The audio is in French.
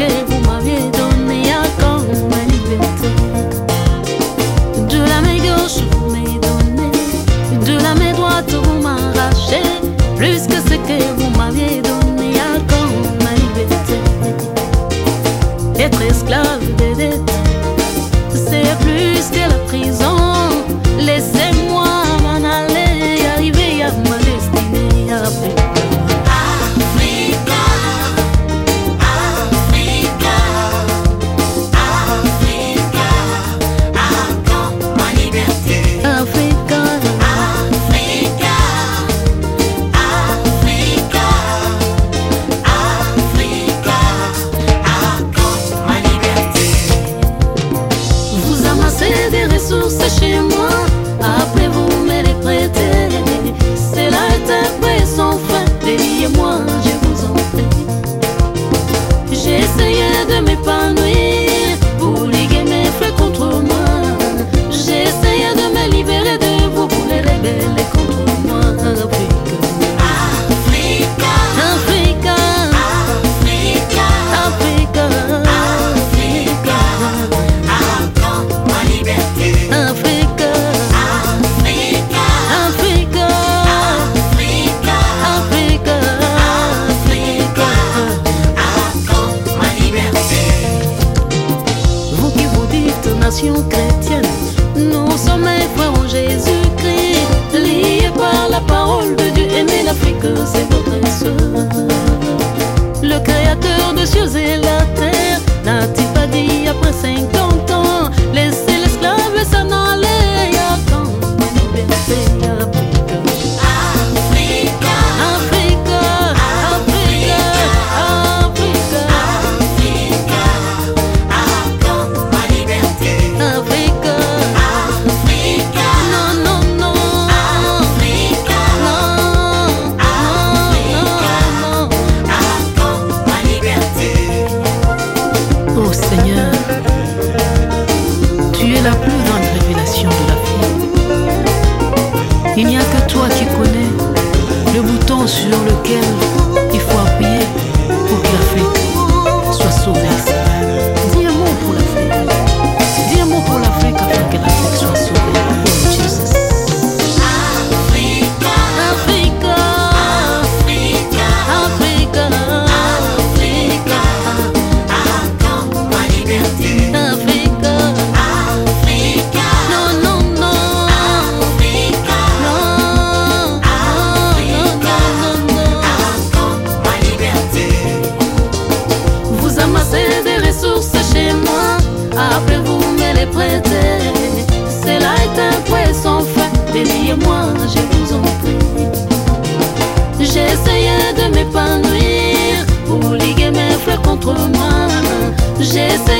que vous m'aviez donné à encore ma liberté. De la main gauche, vous m'avez donné, de la main droite, vous m'arrachez plus que ce que vous m'aviez donné. Toi qui connais le bouton sur lequel entre